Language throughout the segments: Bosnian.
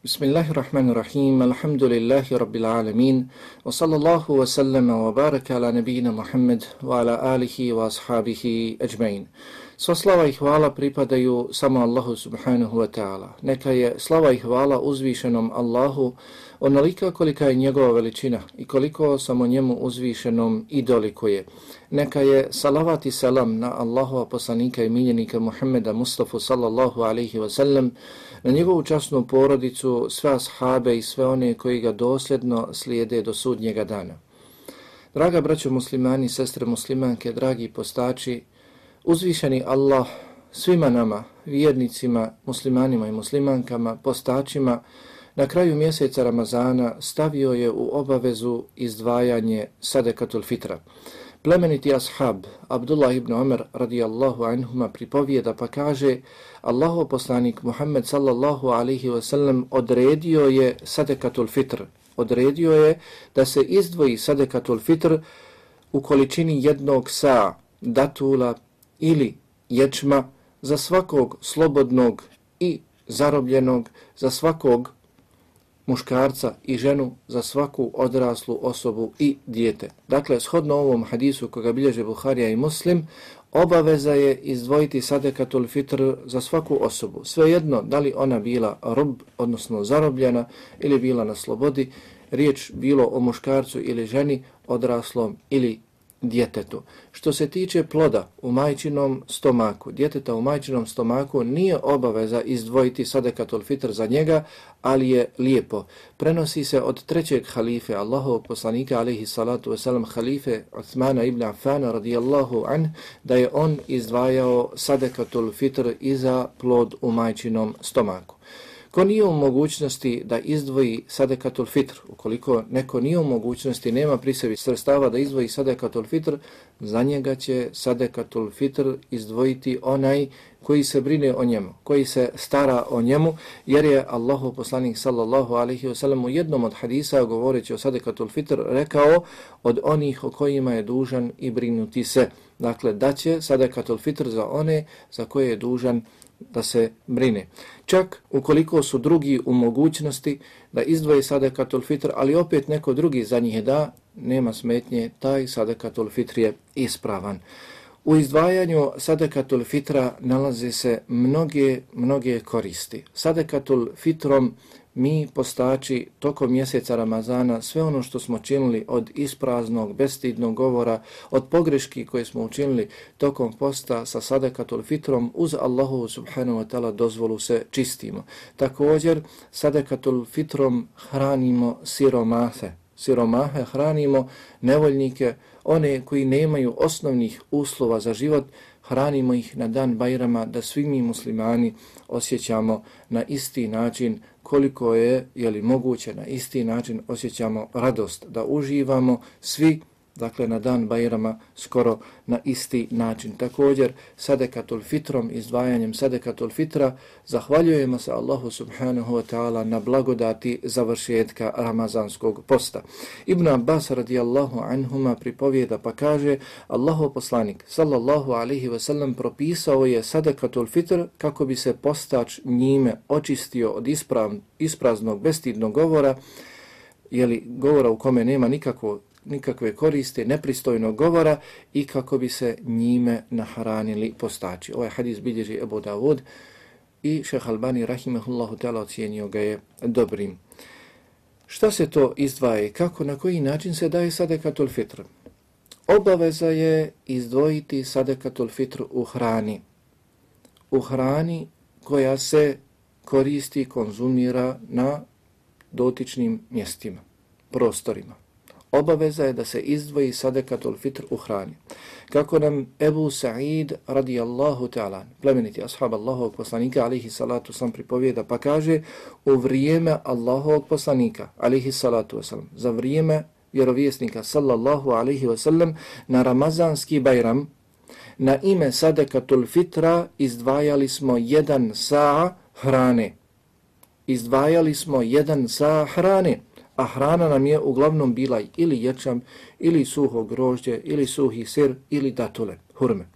Bismillahirrahmanirrahim, alhamdulillahi rabbil alamin, wa sallallahu wa sallama wa baraka ala nabina Muhammed wa ala alihi wa ashabihi ajmain. Sva slava i hvala pripadaju samo Allahu subhanahu wa ta'ala. Neka je slava i hvala uzvišenom Allahu onolika kolika je njegova veličina i koliko samo njemu uzvišenom i dolikuje. Neka je salavat i salam na Allahu aposlanika i miljenika Muhammeda Mustafa sallallahu alaihi wa sallam, na njegovu časnu porodicu, sve ashabe i sve one koji ga dosljedno slijede do sudnjega dana. Draga braćo muslimani, sestre muslimanke, dragi postači, uzvišeni Allah svima nama, vjernicima, muslimanima i muslimankama, postačima, na kraju mjeseca Ramazana stavio je u obavezu izdvajanje sadekatul fitra. Plemeniti ashab Abdullah ibn Umar radijallahu anhuma pripovijeda pa kaže Allahov poslanik Muhammed sallallahu alaihi wasallam odredio je sadekatul fitr. Odredio je da se izdvoji sadekatul fitr u količini jednog sa datula ili ječma za svakog slobodnog i zarobljenog, za svakog muškarca i ženu za svaku odraslu osobu i dijete. Dakle, shodno ovom hadisu koga bilježe Buharija i Muslim, obaveza je izdvojiti sadekatul fitr za svaku osobu. Svejedno, da li ona bila rob, odnosno zarobljena, ili bila na slobodi, riječ bilo o muškarcu ili ženi, odraslom ili djetetu. Što se tiče ploda u majčinom stomaku, djeteta u majčinom stomaku nije obaveza izdvojiti sadekatul fitr za njega, ali je lijepo. Prenosi se od trećeg halife, Allahovog poslanika, alaihi salatu wasalam, halife Uthmana ibn Affana, radijallahu an, da je on izdvajao sadekatul fitr i za plod u majčinom stomaku. Ko nije u mogućnosti da izdvoji sadekatul fitr, ukoliko neko nije u mogućnosti, nema pri sebi sredstava da izdvoji sadekatul fitr, za njega će sadekatul fitr izdvojiti onaj koji se brine o njemu, koji se stara o njemu, jer je Allahu poslanik sallallahu alaihi wasallam u jednom od hadisa govoreći o sadekatul fitr rekao od onih o kojima je dužan i brinuti se. Dakle, da će sadekatul fitr za one za koje je dužan da se brine. Čak ukoliko su drugi u mogućnosti da izdvoje sadakatul fitr, ali opet neko drugi za njih da, nema smetnje, taj sadakatul fitr je ispravan. U izdvajanju sadakatul fitra nalaze se mnoge, mnoge koristi. Sadakatul fitrom mi postači tokom mjeseca Ramazana sve ono što smo činili od ispraznog, bestidnog govora, od pogreški koje smo učinili tokom posta sa sadekatul fitrom, uz Allahu subhanahu wa ta'ala dozvolu se čistimo. Također, sadekatul fitrom hranimo siromahe. Siromahe hranimo nevoljnike, one koji nemaju osnovnih uslova za život, hranimo ih na dan Bajrama da svi mi muslimani osjećamo na isti način koliko je, je li moguće, na isti način osjećamo radost da uživamo svi dakle na dan Bajrama skoro na isti način. Također sadekatul fitrom, izdvajanjem sadekatul fitra, zahvaljujemo se Allahu subhanahu wa ta'ala na blagodati završetka Ramazanskog posta. Ibn Abbas radijallahu anhuma pripovijeda pa kaže Allahu poslanik sallallahu alihi wasallam propisao je sadekatul fitr kako bi se postač njime očistio od isprav, ispraznog bestidnog govora, jeli govora u kome nema nikakvo nikakve koriste, nepristojnog govora i kako bi se njime nahranili postači. Ovaj hadis bilježi Ebu Davud i šeha Albani rahimahullahu ta'ala ocijenio ga je dobrim. Šta se to izdvaje? Kako, na koji način se daje sadekatul fitr? Obaveza je izdvojiti sadekatul fitr u hrani. U hrani koja se koristi, konzumira na dotičnim mjestima, prostorima obaveza je da se izdvoji sadekatul fitr u hrani. Kako nam Ebu Sa'id radijallahu ta'ala, plemeniti ashab Allahovog poslanika, alihi salatu sam pripovijeda, pa kaže u vrijeme Allahovog poslanika, alihi salatu wasalam, za vrijeme vjerovjesnika, sallallahu alihi wasallam, na ramazanski bajram, na ime sadekatul fitra izdvajali smo jedan sa hrane. Izdvajali smo jedan sa hrane a hrana nam je uglavnom bila ili ječam, ili suho grožđe, ili suhi sir, ili datule, hurme.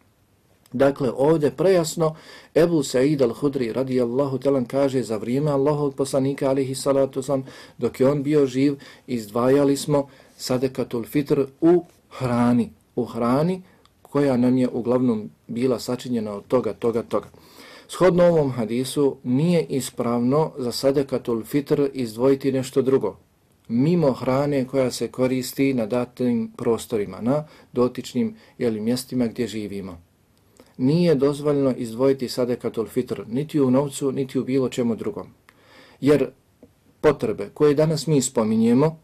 Dakle, ovdje prejasno Ebu Sa'id al-Hudri radijallahu talan kaže za vrijeme Allahog poslanika alihi salatu sam, dok je on bio živ, izdvajali smo sadekatul fitr u hrani. U hrani koja nam je uglavnom bila sačinjena od toga, toga, toga. Shodno ovom hadisu nije ispravno za sadekatul fitr izdvojiti nešto drugo. Mimo hrane koja se koristi na datim prostorima, na dotičnim jeli, mjestima gdje živimo nije dozvoljeno izdvojiti sadekatul fitr niti u novcu, niti u bilo čemu drugom. Jer potrebe koje danas mi spominjemo,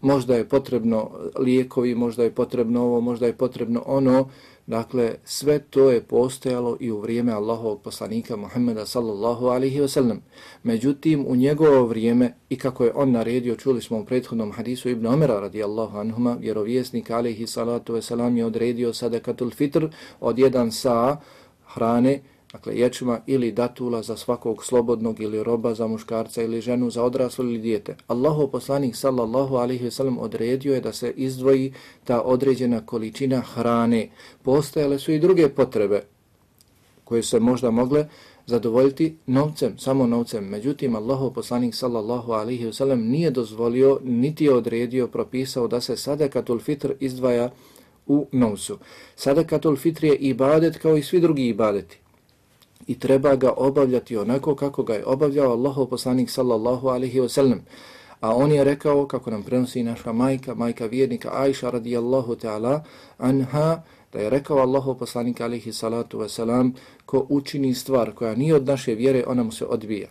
možda je potrebno lijekovi, možda je potrebno ovo, možda je potrebno ono, Dakle, sve to je postojalo i u vrijeme Allahovog poslanika Muhammeda sallallahu alihi wasallam. Međutim, u njegovo vrijeme i kako je on naredio, čuli smo u prethodnom hadisu Ibn Omera radijallahu anhuma, vjerovjesnik alihi salatu wasalam je odredio sadakatul fitr od jedan sa hrane, dakle ječma ili datula za svakog slobodnog ili roba za muškarca ili ženu za odraslo ili dijete. Allahu poslanik sallallahu alaihi ve sellem odredio je da se izdvoji ta određena količina hrane. Postojale su i druge potrebe koje se možda mogle zadovoljiti novcem, samo novcem. Međutim, Allahov poslanik sallallahu alaihi ve sellem nije dozvolio, niti je odredio, propisao da se sadakatul fitr izdvaja u novcu. Sadakatul fitr je ibadet kao i svi drugi ibadeti i treba ga obavljati onako kako ga je obavljao Allahov poslanik sallallahu alaihi wa sallam. A on je rekao, kako nam prenosi naša majka, majka vjernika Aisha radijallahu ta'ala anha, da je rekao Allahov poslanik alaihi salatu wa salam, ko učini stvar koja nije od naše vjere, ona mu se odbija.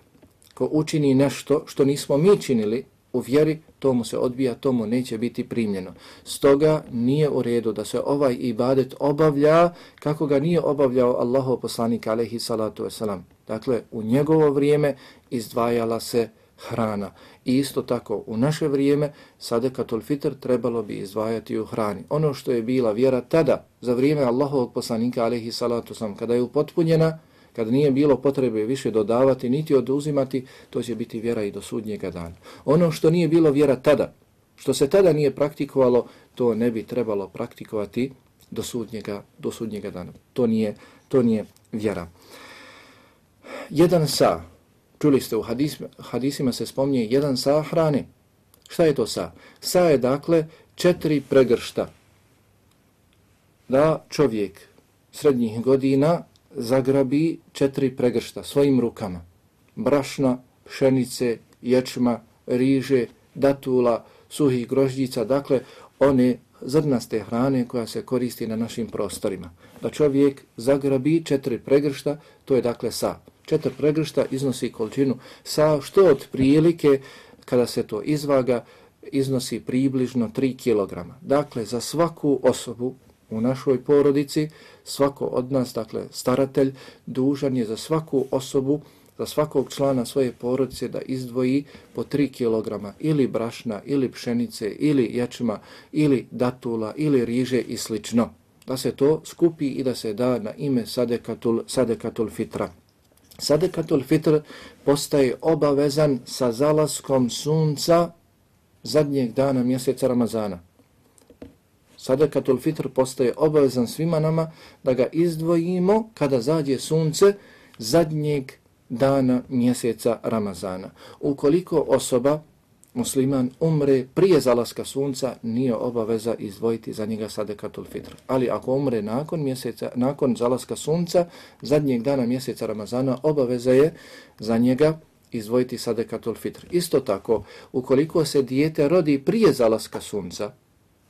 Ko učini nešto što nismo mi činili, u vjeri, to mu se odbija, to mu neće biti primljeno. Stoga nije u redu da se ovaj ibadet obavlja kako ga nije obavljao Allahov poslanik alaihi salatu wasalam. Dakle, u njegovo vrijeme izdvajala se hrana. I isto tako, u naše vrijeme sadekatul fitr trebalo bi izdvajati u hrani. Ono što je bila vjera tada, za vrijeme Allahovog poslanika alaihi salatu wasalam, kada je upotpunjena, kad nije bilo potrebe više dodavati niti oduzimati, to će biti vjera i do sudnjega dana. Ono što nije bilo vjera tada, što se tada nije praktikovalo, to ne bi trebalo praktikovati do sudnjega, do sudnjega dana. To nije, to nije vjera. Jedan sa, čuli ste u hadis, hadisima se spomnije, jedan sa hrane. Šta je to sa? Sa je dakle četiri pregršta. Da čovjek srednjih godina zagrabi četiri pregršta svojim rukama. Brašna, pšenice, ječma, riže, datula, suhih grožđica, dakle one zrnaste hrane koja se koristi na našim prostorima. Da čovjek zagrabi četiri pregršta, to je dakle sa. Četiri pregršta iznosi količinu sa, što od prilike kada se to izvaga, iznosi približno 3 kg. Dakle, za svaku osobu u našoj porodici, svako od nas, dakle staratelj, dužan je za svaku osobu, za svakog člana svoje porodice da izdvoji po 3 kg ili brašna, ili pšenice, ili ječma, ili datula, ili riže i slično. Da se to skupi i da se da na ime sadekatul, sadekatul fitra. Sadekatul fitr postaje obavezan sa zalaskom sunca zadnjeg dana mjeseca Ramazana sadakatul fitr postaje obavezan svima nama da ga izdvojimo kada zađe sunce zadnjeg dana mjeseca Ramazana. Ukoliko osoba, musliman, umre prije zalaska sunca, nije obaveza izdvojiti za njega sadakatul fitr. Ali ako umre nakon mjeseca, nakon zalaska sunca, zadnjeg dana mjeseca Ramazana, obaveza je za njega izdvojiti sadekatul fitr. Isto tako, ukoliko se dijete rodi prije zalaska sunca,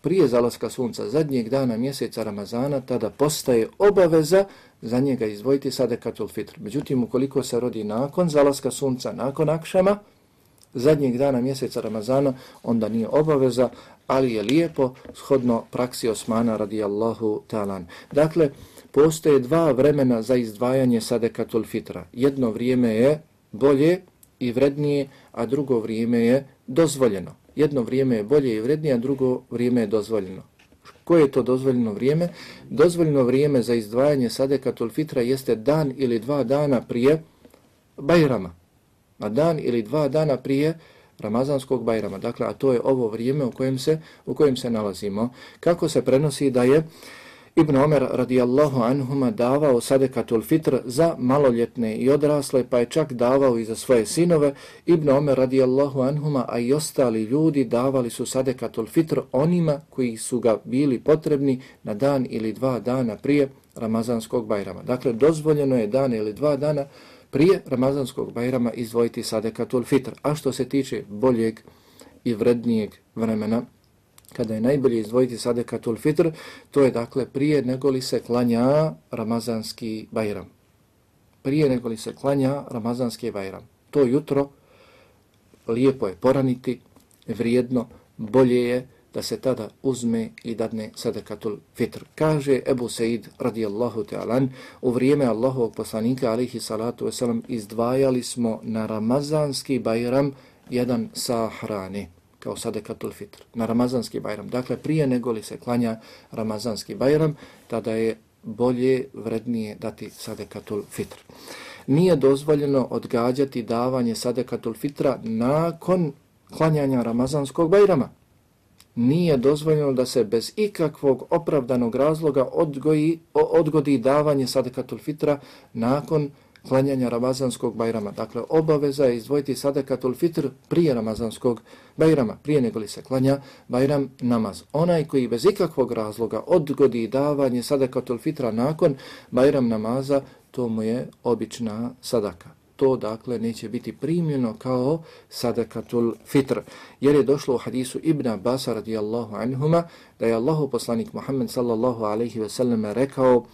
prije zalaska sunca zadnjeg dana mjeseca Ramazana, tada postaje obaveza za njega izdvojiti sadekatul fitr. Međutim, ukoliko se rodi nakon zalaska sunca, nakon akšama, zadnjeg dana mjeseca Ramazana, onda nije obaveza, ali je lijepo shodno praksi Osmana radijallahu talan. Dakle, postoje dva vremena za izdvajanje sadekatul fitra. Jedno vrijeme je bolje i vrednije, a drugo vrijeme je dozvoljeno jedno vrijeme je bolje i vrednije, a drugo vrijeme je dozvoljeno. Koje je to dozvoljeno vrijeme? Dozvoljeno vrijeme za izdvajanje sadekatul fitra jeste dan ili dva dana prije Bajrama. A dan ili dva dana prije Ramazanskog Bajrama. Dakle, a to je ovo vrijeme u kojem se, u kojem se nalazimo. Kako se prenosi da je Ibn Omer radijallahu anhuma davao sadekatul fitr za maloljetne i odrasle, pa je čak davao i za svoje sinove. Ibn Omer radijallahu anhuma, a i ostali ljudi davali su sadekatul fitr onima koji su ga bili potrebni na dan ili dva dana prije Ramazanskog bajrama. Dakle, dozvoljeno je dan ili dva dana prije Ramazanskog bajrama izdvojiti sadekatul fitr. A što se tiče boljeg i vrednijeg vremena, kada je najbolje izdvojiti sadekatul fitr, to je dakle prije nego li se klanja Ramazanski bajram. Prije nego li se klanja Ramazanski bajram. To jutro lijepo je poraniti, vrijedno, bolje je da se tada uzme i dadne sadekatul fitr. Kaže Ebu Said radijallahu ta'alan, u vrijeme Allahovog poslanika alihi salatu wasalam izdvajali smo na Ramazanski bajram jedan sa hrane kao sadekatul fitr, na Ramazanski bajram. Dakle, prije nego li se klanja Ramazanski bajram, tada je bolje, vrednije dati sadekatul fitr. Nije dozvoljeno odgađati davanje sadekatul fitra nakon klanjanja Ramazanskog bajrama nije dozvoljeno da se bez ikakvog opravdanog razloga odgoji, odgodi davanje sadekatul fitra nakon klanjanja Ramazanskog bajrama. Dakle, obaveza je izdvojiti sadakatul fitr prije Ramazanskog bajrama, prije nego li se klanja bajram namaz. Onaj koji bez ikakvog razloga odgodi davanje sadakatul fitra nakon bajram namaza, to mu je obična sadaka to dakle neće biti primljeno kao sadakatul fitr. Jer je došlo u hadisu Ibn Abbas radijallahu anhuma da je Allahu poslanik Muhammed sallallahu alaihi ve sellem rekao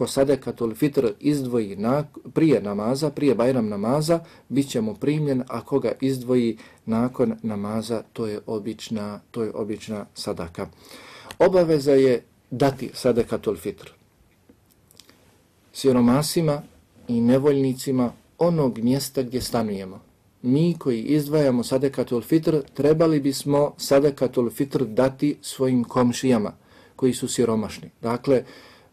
ko sadekatul fitr izdvoji na, prije namaza, prije bajram namaza, bit će mu primljen, a koga izdvoji nakon namaza, to je obična, to je obična sadaka. Obaveza je dati sadekatul fitr. Siromasima i nevoljnicima onog mjesta gdje stanujemo. Mi koji izdvajamo sadekatul fitr, trebali bismo sadekatul fitr dati svojim komšijama koji su siromašni. Dakle,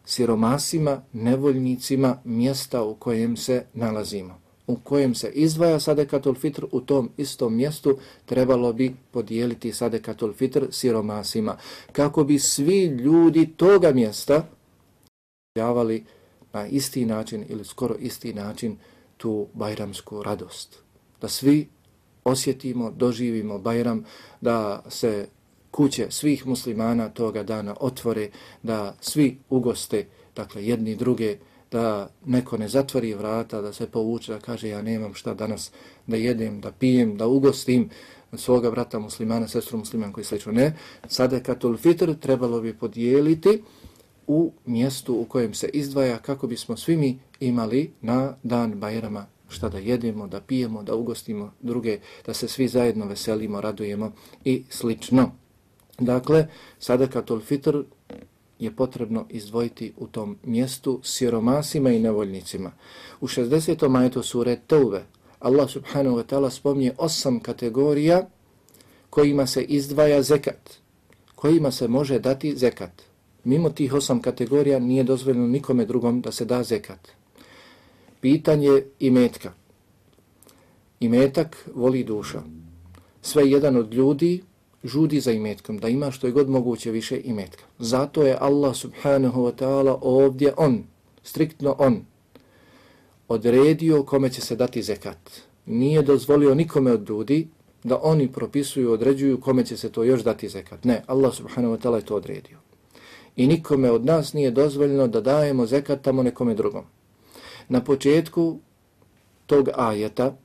siromasima, nevoljnicima mjesta u kojem se nalazimo. U kojem se izdvaja sadekatul fitr, u tom istom mjestu trebalo bi podijeliti sadekatul fitr siromasima. Kako bi svi ljudi toga mjesta javali na isti način ili skoro isti način tu bajramsku radost. Da svi osjetimo, doživimo bajram, da se kuće svih muslimana toga dana otvore, da svi ugoste, dakle jedni druge, da neko ne zatvori vrata, da se povuče, da kaže ja nemam šta danas da jedem, da pijem, da ugostim svoga brata muslimana, sestru musliman koji slično. Ne, sada katul fitr trebalo bi podijeliti u mjestu u kojem se izdvaja kako bismo svi mi imali na dan Bajrama šta da jedemo, da pijemo, da ugostimo druge, da se svi zajedno veselimo, radujemo i slično. Dakle, sadakatul fitr je potrebno izdvojiti u tom mjestu siromasima i nevoljnicima. U 60. majetu sure Teuve Allah subhanahu wa ta'ala spomnije osam kategorija kojima se izdvaja zekat, kojima se može dati zekat. Mimo tih osam kategorija nije dozvoljeno nikome drugom da se da zekat. Pitanje imetka. Imetak voli duša. Sve jedan od ljudi žudi za imetkom, da ima što je god moguće više imetka. Zato je Allah subhanahu wa ta'ala ovdje on, striktno on, odredio kome će se dati zekat. Nije dozvolio nikome od ljudi da oni propisuju, određuju kome će se to još dati zekat. Ne, Allah subhanahu wa ta'ala je to odredio i nikome od nas nije dozvoljeno da dajemo zekat tamo nekome drugom. Na početku tog ajeta,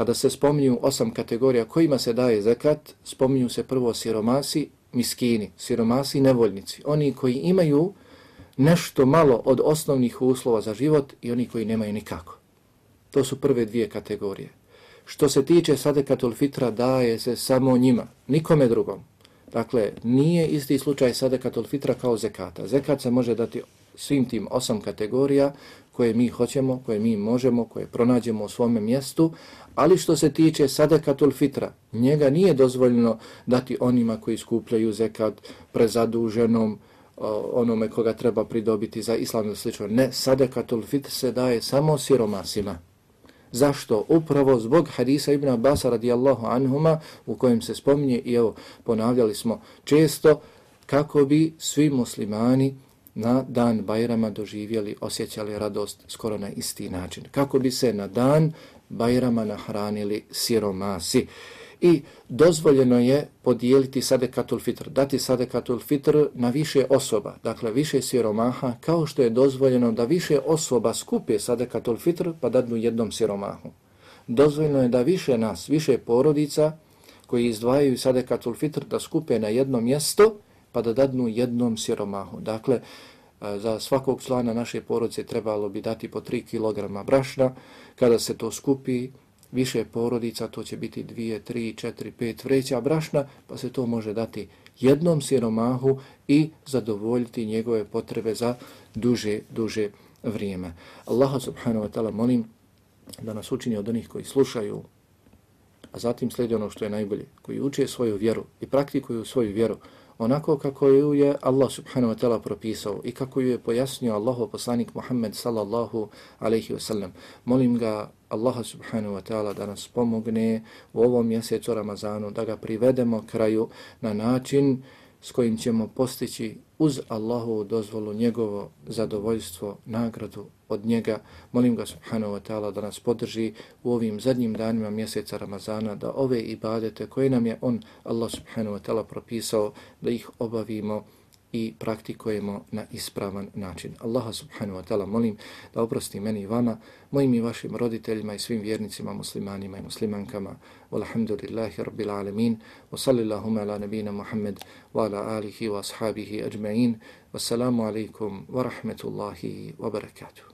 kada se spominju osam kategorija kojima se daje zekat, spominju se prvo siromasi, miskini, siromasi nevoljnici, oni koji imaju nešto malo od osnovnih uslova za život i oni koji nemaju nikako. To su prve dvije kategorije. Što se tiče sadekatul fitra, daje se samo njima, nikome drugom. Dakle, nije isti slučaj sadekatul fitra kao zekata. Zekat se može dati svim tim osam kategorija koje mi hoćemo, koje mi možemo, koje pronađemo u svome mjestu, ali što se tiče sadakatul fitra, njega nije dozvoljeno dati onima koji skupljaju zekat prezaduženom, onome koga treba pridobiti za islam ili slično. Ne, sadakatul fitr se daje samo siromasima. Zašto? Upravo zbog hadisa Ibn Abbas radijallahu anhuma u kojem se spominje i evo ponavljali smo često kako bi svi muslimani na dan Bajrama doživjeli, osjećali radost skoro na isti način. Kako bi se na dan Bajrama nahranili siromasi. I dozvoljeno je podijeliti sadekatul fitr, dati sadekatul fitr na više osoba, dakle više siromaha, kao što je dozvoljeno da više osoba skupe sadekatul fitr pa dadnu jednom siromahu. Dozvoljeno je da više nas, više porodica koji izdvajaju sadekatul fitr da skupe na jedno mjesto pa da dadnu jednom siromahu. Dakle, e, za svakog člana naše porodice trebalo bi dati po 3 kg brašna. Kada se to skupi, više porodica, to će biti 2, 3, 4, 5 vreća brašna, pa se to može dati jednom siromahu i zadovoljiti njegove potrebe za duže, duže vrijeme. Allaha subhanahu wa ta'ala molim da nas učini od onih koji slušaju, a zatim slijedi ono što je najbolje, koji uče svoju vjeru i praktikuju svoju vjeru, onako kako ju je Allah subhanahu wa ta'ala propisao i kako ju je pojasnio Allahov poslanik Muhammed sallallahu alaihi wasallam. Molim ga Allaha subhanahu wa ta'ala da nas pomogne u ovom mjesecu Ramazanu, da ga privedemo kraju na način s kojim ćemo postići uz Allahu dozvolu njegovo zadovoljstvo, nagradu od njega. Molim ga subhanahu wa ta'ala da nas podrži u ovim zadnjim danima mjeseca Ramazana, da ove ibadete koje nam je on, Allah subhanahu wa ta'ala, propisao, da ih obavimo i praktikujemo na ispravan način. Allaha subhanahu wa ta'ala molim da oprosti meni i vama, mojim i vašim roditeljima i svim vjernicima, muslimanima i muslimankama. Walhamdulillahi rabbil alamin. Wa sallillahuma ala nabina Muhammed wa ala alihi wa ashabihi ajma'in. Wassalamu alaikum wa rahmetullahi wa barakatuh.